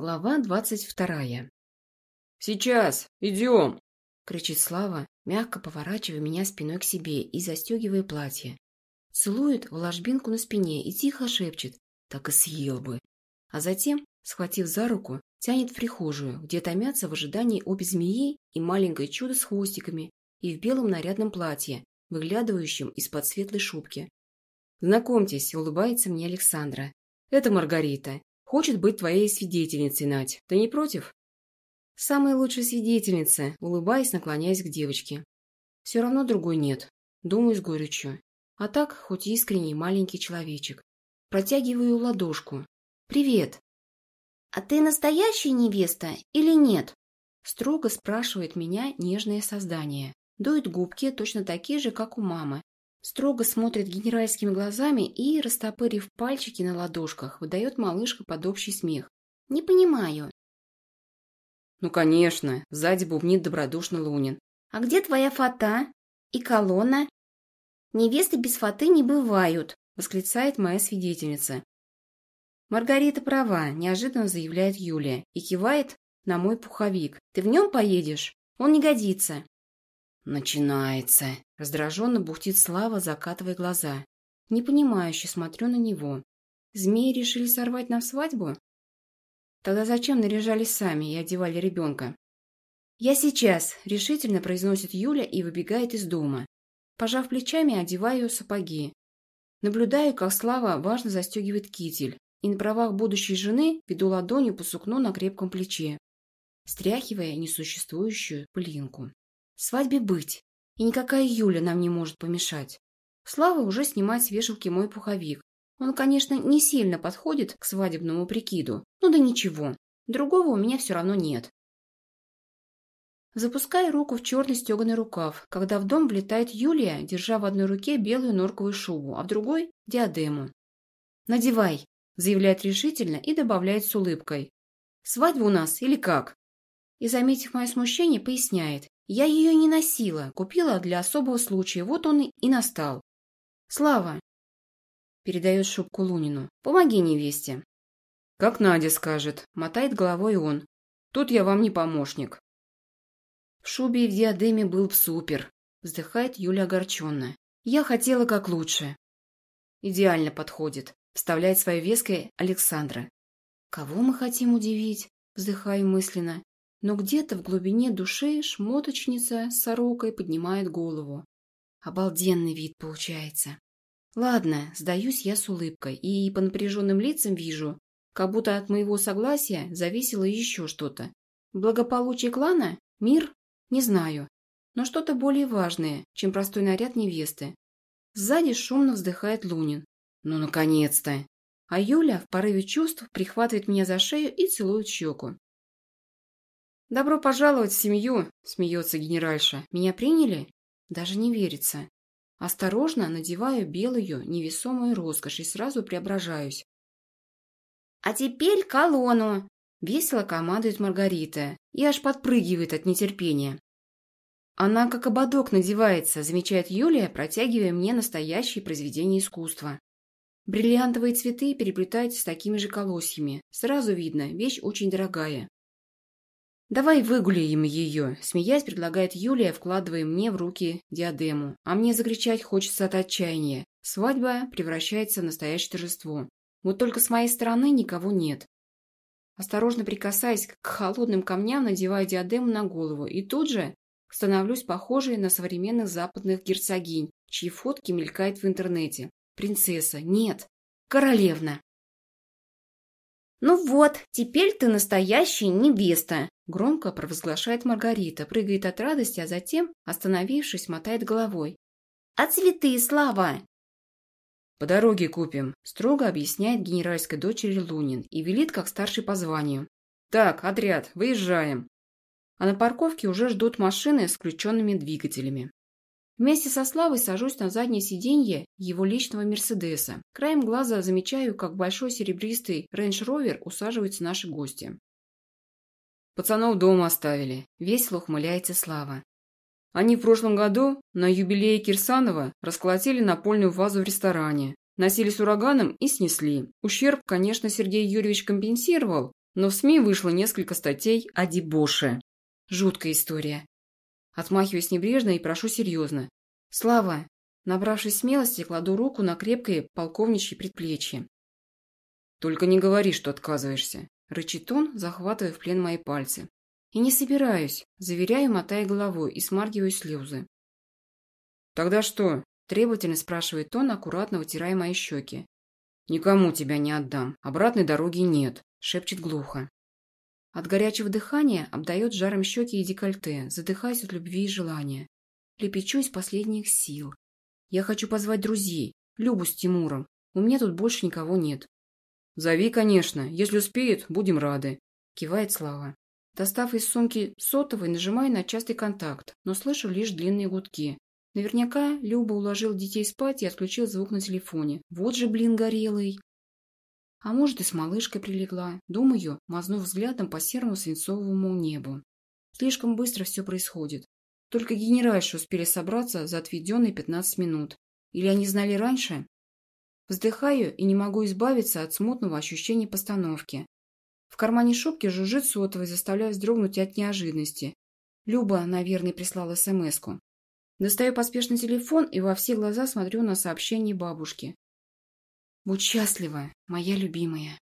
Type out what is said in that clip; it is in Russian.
Глава двадцать вторая. «Сейчас! Идем!» — кричит Слава, мягко поворачивая меня спиной к себе и застегивая платье. Целует в ложбинку на спине и тихо шепчет «так и съел бы». А затем, схватив за руку, тянет в прихожую, где томятся в ожидании обе змеи и маленькое чудо с хвостиками и в белом нарядном платье, выглядывающем из-под светлой шубки. «Знакомьтесь», — улыбается мне Александра. «Это Маргарита. Хочет быть твоей свидетельницей, Надь. Ты не против?» «Самая лучшая свидетельница», — улыбаясь, наклоняясь к девочке. «Все равно другой нет. Думаю с горечью. А так, хоть искренний маленький человечек. Протягиваю ладошку. «Привет!» «А ты настоящая невеста или нет?» Строго спрашивает меня нежное создание. Дует губки точно такие же, как у мамы. Строго смотрит генеральскими глазами и, растопырив пальчики на ладошках, выдает малышка под общий смех. «Не понимаю». «Ну, конечно!» – сзади бубнит добродушно Лунин. «А где твоя фата? И колонна?» «Невесты без фаты не бывают», – восклицает моя свидетельница. «Маргарита права», – неожиданно заявляет Юлия и кивает на мой пуховик. «Ты в нем поедешь? Он не годится». «Начинается!» – раздраженно бухтит Слава, закатывая глаза. Непонимающе смотрю на него. Змеи решили сорвать нам свадьбу? Тогда зачем наряжались сами и одевали ребенка? «Я сейчас», – решительно произносит Юля и выбегает из дома. Пожав плечами, одеваю сапоги. Наблюдаю, как Слава важно застегивает китель, и на правах будущей жены веду ладонью по сукну на крепком плече, стряхивая несуществующую пылинку. Свадьбе быть, и никакая Юля нам не может помешать. Слава уже снимает с вешалки мой пуховик. Он, конечно, не сильно подходит к свадебному прикиду, но да ничего, другого у меня все равно нет. Запускаю руку в черный стеганый рукав, когда в дом влетает Юлия, держа в одной руке белую норковую шубу, а в другой – диадему. «Надевай», – заявляет решительно и добавляет с улыбкой. «Свадьба у нас или как?» И, заметив мое смущение, поясняет. Я ее не носила, купила для особого случая, вот он и настал. Слава, передает шубку Лунину, помоги невесте. Как Надя скажет, мотает головой он. Тут я вам не помощник. В шубе и в диадеме был супер, вздыхает Юля огорченно. Я хотела как лучше. Идеально подходит, вставляет свое веское Александра. Кого мы хотим удивить? Вздыхаю мысленно но где-то в глубине души шмоточница с сорокой поднимает голову. Обалденный вид получается. Ладно, сдаюсь я с улыбкой, и по напряженным лицам вижу, как будто от моего согласия зависело еще что-то. Благополучие клана? Мир? Не знаю. Но что-то более важное, чем простой наряд невесты. Сзади шумно вздыхает Лунин. Ну, наконец-то! А Юля в порыве чувств прихватывает меня за шею и целует щеку. «Добро пожаловать в семью!» – смеется генеральша. «Меня приняли?» Даже не верится. Осторожно надеваю белую, невесомую роскошь и сразу преображаюсь. «А теперь колонну!» – весело командует Маргарита и аж подпрыгивает от нетерпения. Она как ободок надевается, замечает Юлия, протягивая мне настоящее произведение искусства. Бриллиантовые цветы переплетаются с такими же колосьями. Сразу видно, вещь очень дорогая. «Давай выгуляем ее», – смеясь, предлагает Юлия, вкладывая мне в руки диадему. А мне закричать хочется от отчаяния. Свадьба превращается в настоящее торжество. Вот только с моей стороны никого нет. Осторожно прикасаясь к холодным камням, надеваю диадему на голову и тут же становлюсь похожей на современных западных герцогинь, чьи фотки мелькают в интернете. Принцесса. Нет. Королевна. «Ну вот, теперь ты настоящая невеста», – громко провозглашает Маргарита, прыгает от радости, а затем, остановившись, мотает головой. «А цветы, Слава?» «По дороге купим», – строго объясняет генеральской дочери Лунин и велит как старший по званию. «Так, отряд, выезжаем». А на парковке уже ждут машины с включенными двигателями. Вместе со Славой сажусь на заднее сиденье его личного Мерседеса. Краем глаза замечаю, как большой серебристый Range Rover усаживаются наши гости. «Пацанов дома оставили», – весело ухмыляется Слава. Они в прошлом году на юбилее Кирсанова расколотили напольную вазу в ресторане, носились ураганом и снесли. Ущерб, конечно, Сергей Юрьевич компенсировал, но в СМИ вышло несколько статей о дебоше. Жуткая история. Отмахиваюсь небрежно и прошу серьезно. Слава, набравшись смелости, кладу руку на крепкое полковничье предплечье. «Только не говори, что отказываешься», — рычит он, захватывая в плен мои пальцы. «И не собираюсь», — заверяю, мотая головой и смаргиваю слезы. «Тогда что?» – требовательно спрашивает он, аккуратно вытирая мои щеки. «Никому тебя не отдам. Обратной дороги нет», – шепчет глухо. От горячего дыхания обдает жаром щеки и декольте, задыхаясь от любви и желания. Лепечу из последних сил. Я хочу позвать друзей, Любу с Тимуром. У меня тут больше никого нет. «Зови, конечно. Если успеют, будем рады», – кивает Слава. Достав из сумки сотовый, нажимаю на частый контакт, но слышу лишь длинные гудки. Наверняка Люба уложил детей спать и отключил звук на телефоне. Вот же, блин, горелый. А может, и с малышкой прилегла. Думаю, мазнув взглядом по серому свинцовому небу. Слишком быстро все происходит. Только генеральши успели собраться за отведенные 15 минут. Или они знали раньше? Вздыхаю и не могу избавиться от смутного ощущения постановки. В кармане шубки жужжит сотовый, заставляя вздрогнуть от неожиданности. Люба, наверное, прислала смс-ку. Достаю поспешно телефон и во все глаза смотрю на сообщение бабушки. «Будь счастлива, моя любимая».